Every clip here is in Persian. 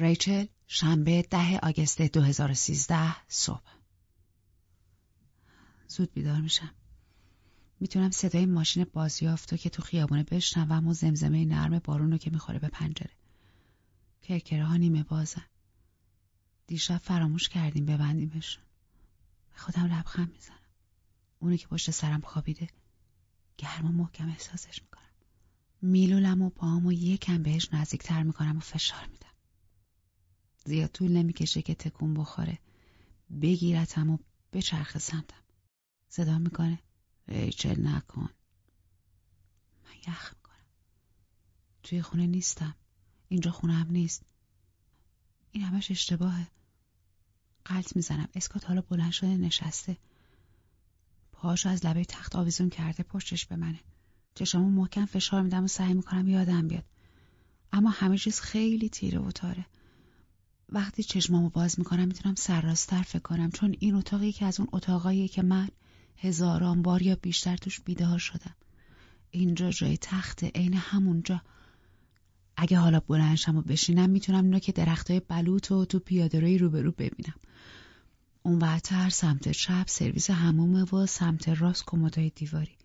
ریچل شنبه ده آگست 2013 صبح. زود بیدار میشم. می‌تونم صدای ماشین بازیافتو که تو خیابونه بشنوم و زمزمه نرم بارون رو که می‌خوره به پنجره. کرکره ها نیمه بازن. دیشب فراموش کردیم ببندیمشون. به خودم لبخند می‌زنم. اونی که پشت سرم خوابیده گرم و محکم احساسش می‌کنم. میلولم و پاهم و یکم بهش نزدیکتر می‌کنم و فشار میدم. زیاد طول نمی‌کشه که تکون بخوره. بگیرتم و بچرخ سمتم. صدا می‌کنه. ریچل نکن. من یخ می‌کنم. توی خونه نیستم. اینجا خونه نیست. این همش اشتباهه. قلط می‌زنم. اسکات حالا بلند شده نشسته. پاهاشو از لبه تخت آویزون کرده پشتش به منه. چشمو محکم فشار میدم و سعی می‌کنم یادم بیاد. اما همه چیز خیلی تیره و تاره. وقتی چشمامو باز می‌کنم می‌تونم سرراستر فکر کنم. چون این اتاقی که از اون اتاقایی که من هزاران بار یا بیشتر توش بیدار شدم اینجا جای تخته عین همونجا. اگه حالا بلنشم و بشینم می‌تونم که درختای بلوط و تو پیاده روی روبرو ببینم. اون وقتر سمت چپ سرویس همومه و سمت راست کمدای دیواری.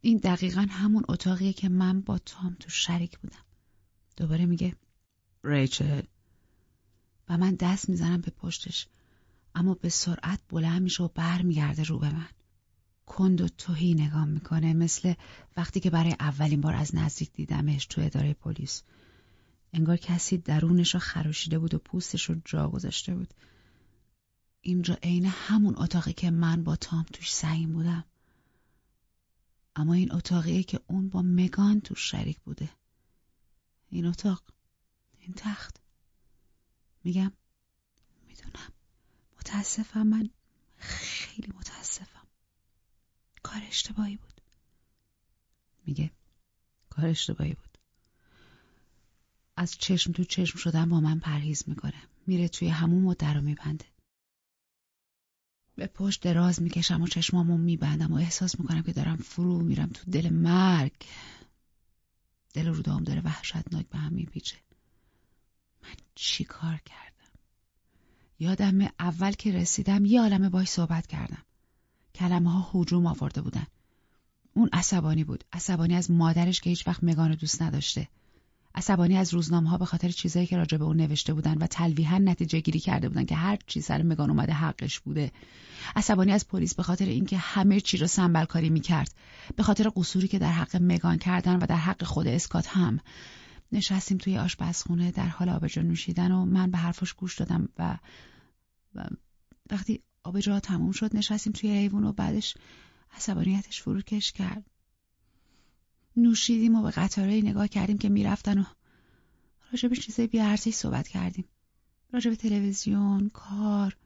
این دقیقا همون اتاقیه که من با تام تو شریک بودم. دوباره میگه ریچل و من دست می‌زنم به پشتش. اما به سرعت بلند میشه و بر میگرده رو به من. کند و توهی نگاه می‌کنه مثل وقتی که برای اولین بار از نزدیک دیدمش تو اداره پلیس. انگار کسی درونش رو خراشیده بود و پوستش رو جا گذاشته بود. اینجا عین همون اتاقی که من با تام توش سعیم بودم. اما این اتاقیه که اون با مگان توش شریک بوده. این اتاق این تخت. میگم می‌دونم. متاسفم من خیلی متاسفم. کار اشتباهی بود. میگه کار اشتباهی بود. از چشم تو چشم شدن با من پرهیز می‌کنه. میره توی همون و در میبنده. به پشت دراز می‌کشم و چشمامو میبندم و احساس می‌کنم که دارم فرو میرم تو دل مرگ. دل رودام داره وحشتناک به هم میپیچه. من چی کار کردم؟ یادم اول که رسیدم یه عالمه باش صحبت کردم. کلمه ها حجوم آورده بودن. اون عصبانی بود. عصبانی از مادرش که هیچ وقت مگان دوست نداشته. عصبانی از روزنامه ها به خاطر چیزایی که راجع به اون نوشته بودن و تلویحا نتیجه گیری کرده بودن که هر چی سر مگان اومده حقش بوده. عصبانی از پلیس به خاطر اینکه همه چی رو سنبل کاری می‌کرد. به خاطر قصوری که در حق مگان کردن و در حق خود اسکات هم. نشستیم توی آشپزخونه در حال آبجو نوشیدن و من به حرفش گوش دادم و, وقتی آبجو تموم شد نشستیم توی ایوون و بعدش عصبانیتش فروکش کرد. نوشیدیم و به قطاره نگاه کردیم که می‌رفتن و راجع به چیزای صحبت کردیم. راجع به تلویزیون کار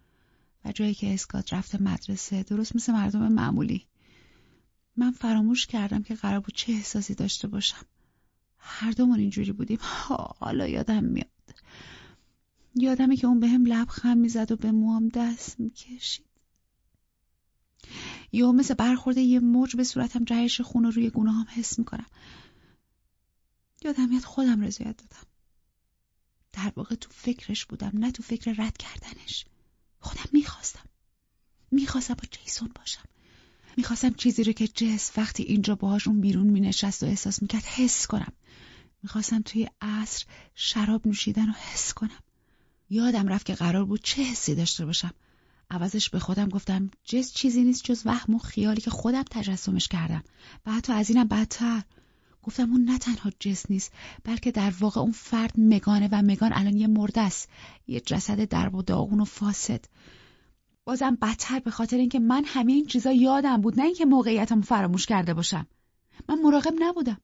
و جایی که اسکات رفته مدرسه درست مثل مردم معمولی. من فراموش کردم که قرار بود چه احساسی داشته باشم. هر دومون اینجوری بودیم. حالا یادم میاد. یادمه که اون به هم لبخند می‌زد و به موام دست می‌کشید. یا مثل برخورده یه موج به صورتم جهش خون رو روی گونه هم حس می‌کنم. یادم میاد خودم رضایت دادم. در واقع تو فکرش بودم نه تو فکر رد کردنش. خودم می‌خواستم. می‌خواستم با جیسون باشم. می‌خواستم چیزی رو که جس وقتی اینجا باهاش اون بیرون مینشست و احساس می‌کرد حس کنم. می‌خواستم توی عصر شراب نوشیدن رو حس کنم. یادم رفت که قرار بود چه حسی داشته باشم. عوضش به خودم گفتم جس چیزی نیست جز وهم و خیالی که خودم تجسمش کردم. و حتی از اینم بدتر. گفتم اون نه تنها جس نیست بلکه در واقع اون فرد مگانه و مگان الان یه مرده است. یه جسد درب و داغون و فاسد. بازم بدتر به خاطر اینکه من همه این چیزا یادم بود نه اینکه موقعیتمو فراموش کرده باشم. من مراقب نبودم.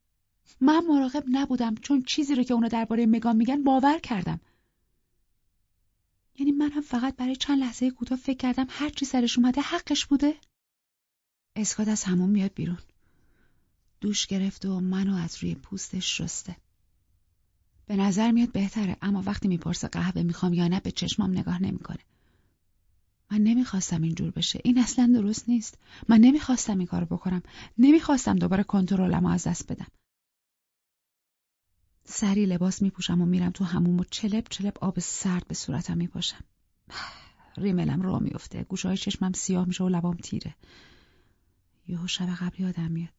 من مراقب نبودم چون چیزی رو که اونا درباره مگان میگن باور کردم. یعنی من هم فقط برای چند لحظه کوتاه فکر کردم هر چی سرش اومده حقش بوده. اسکات از همون میاد بیرون. دوش گرفته و منو از روی پوستش شسته به نظر میاد بهتره اما وقتی می‌پرسه قهوه می‌خوام یا نه به چشمام نگاه نمی‌کنه. من نمی‌خواستم اینجور بشه. این اصلا درست نیست. من نمی‌خواستم این کارو بکنم. نمی‌خواستم دوباره کنترلمو از دست بدم. سری لباس میپوشم و میرم تو هموم و چلب چلب آب سرد به صورتم میپاشم. ریملم را میفته گوشهای چشمم سیاه میشه و لبام تیره. یهو شب قبل یادم میاد.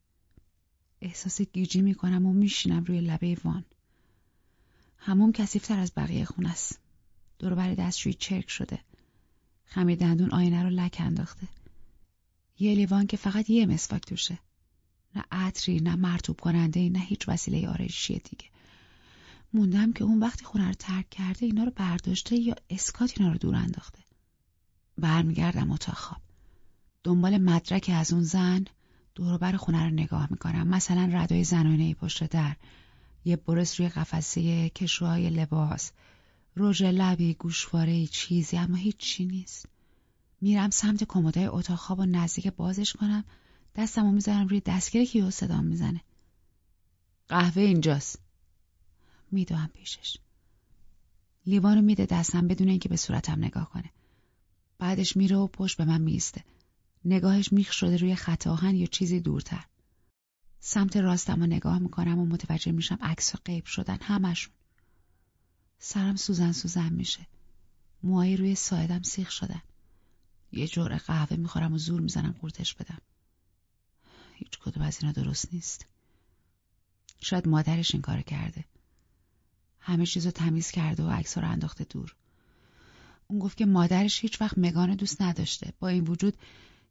احساس گیجی می‌کنم و میشینم روی لبه وان. هموم کسیفتر از بقیه خونه است. دور دستشویی چرک شده. خمیر دندون آینه رو لک انداخته. یه لیوان که فقط یه مسواک توشه. نه عطری نه مرتوب کننده نه هیچ وسیله آرایشی دیگه. موندم که اون وقتی خونه رو ترک کرده اینا رو برداشته یا اسکات اینا رو دور انداخته. برمیگردم اتاق خواب. دنبال مدرک از اون زن دوروبر خونه رو نگاه می‌کنم. مثلا ردای زنانه پشت در. یه برس روی قفسه کشوهای لباس. رژ لبی گوشواره چیزی اما هیچی نیست. میرم سمت کمدای اتاق خواب و نزدیک بازش کنم. دستمو می‌ذارم روی دستگیره که یه صدام می‌زنه. قهوه اینجاست. میدوام پیشش. لیوانو میده دستم بدون اینکه به صورتم نگاه کنه. بعدش میره و پشت به من میسته نگاهش میخ شده روی خط آهن یا چیزی دورتر. سمت راستم و نگاه می‌کنم و متوجه میشم عکس و غیب شدن همشون. سرم سوزن سوزن میشه. موهای روی ساعدم سیخ شدن. یه جور قهوه می‌خورم و زور می‌زنم قورتش بدم. هیچ کدوم از اینا درست نیست. شاید مادرش این کار کرده. همه چیز رو تمیز کرده و عکس رو انداخته دور. اون گفت که مادرش هیچ وقت مگان دوست نداشته. با این وجود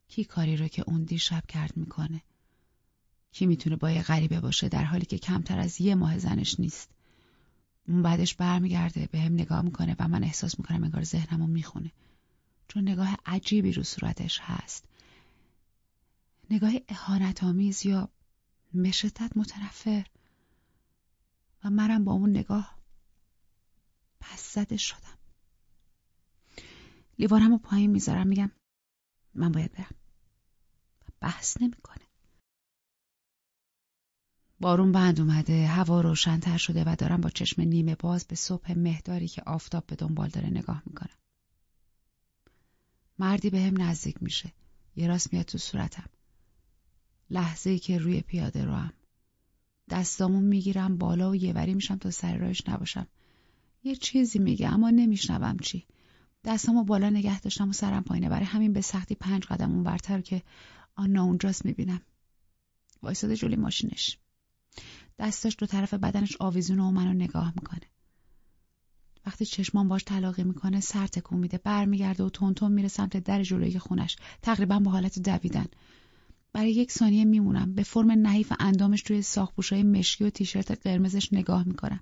کی کاری رو که اون دیشب کرد می‌کنه؟ کی می‌تونه با یه غریبه باشه در حالی که کمتر از یه ماه زنش نیست؟ بعدش برمیگرده به هم نگاه می‌کنه و من احساس می‌کنم انگار ذهنمو می‌خونه. چون نگاه عجیبی رو صورتش هست. نگاه احانت آمیز یا به شدت متنفر. و منم با اون نگاه پس زده شدم. لیوانم رو پایین می‌ذارم میگم من باید برم. بحث نمی‌کنه. بارون بند اومده هوا روشنتر شده و دارم با چشم نیمه باز به صبح مهداری که آفتاب به دنبال داره نگاه می‌کنم. مردی به هم نزدیک میشه. یه راست میاد تو صورتم. لحظه ای که روی پیاده رو هم می‌گیرم بالا و یه وری میشم تا سر راهش نباشم. یه چیزی میگه اما نمیشنوم چی. دستامو بالا نگه داشتم و سرم پایینه. برای همین به سختی پنج قدم اونورتر که آنا اونجاست می‌بینم. وایساده جلوی ماشینش. دستش دو طرف بدنش آویزونه و منو نگاه می‌کنه. وقتی چشمان باش تلاقی می‌کنه سر تکون میده برمیگرده و تون میره سمت در جلوی خونش. تقریبا با حالت دویدن. برای یک ثانیه میمونم. به فرم نحیف اندامش توی ساخپوشای مشکی و تیشرت قرمزش نگاه می‌کنم.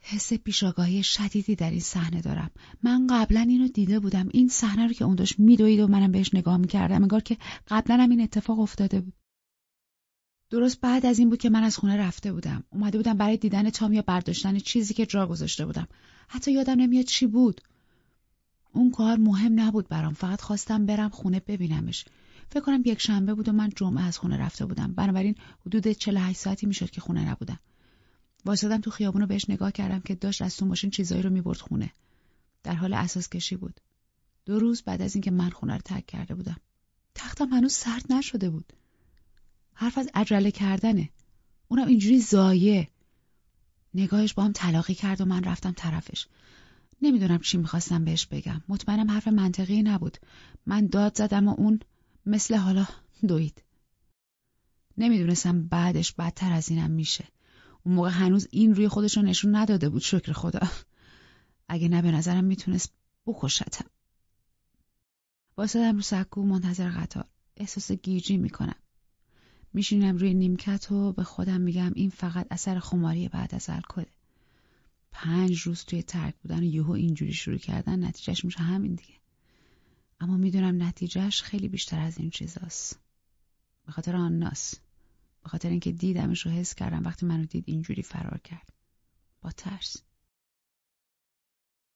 حس پیشاگاهی شدیدی در این صحنه دارم. من قبلا اینو دیده بودم. این صحنه رو که اون داشت میدوید و منم بهش نگاه می‌کردم. انگار که قبلا هم این اتفاق افتاده بود. درست بعد از این بود که من از خونه رفته بودم. اومده بودم برای دیدن تام یا برداشتن چیزی که جا گذاشته بودم. حتی یادم نمیاد چی بود. اون کار مهم نبود برام. فقط خواستم برم خونه ببینمش. فکر کنم یک شنبه بود و من جمعه از خونه رفته بودم. بنابراین حدود 48 ساعتی می‌شد که خونه نبودم. واسادم تو خیابون رو بهش نگاه کردم که داشت از تو ماشین چیزایی رو می‌برد خونه. در حال اساس کشی بود؟ دو روز بعد از اینکه من خونه رو تک کرده بودم. تختم هنوز سرد نشده بود. حرف از عجله کردنه. اونم اینجوری زایه. نگاهش با هم تلاقی کرد و من رفتم طرفش. نمی‌دونم چی می‌خواستم بهش بگم. مطمئنم حرف منطقی نبود. من داد زدم و اون مثل حالا دوید. نمی‌دونستم بعدش بدتر از اینم میشه. اون موقع هنوز این روی خودش رو نشون نداده بود شکر خدا. اگه نه به نظرم می‌تونست بکشتم. واسدم رو سکو منتظر قطار. احساس گیجی می‌کنم. میشینم روی نیمکت و به خودم میگم این فقط اثر خماری بعد از الکله پنج روز توی ترک بودن و یهو اینجوری شروع کردن نتیجهش میشه همین دیگه. اما می‌دونم نتیجهش خیلی بیشتر از این چیزاست. به خاطر آن ناس. به خاطر اینکه دیدمش رو حس کردم وقتی منو دید اینجوری فرار کرد. با ترس.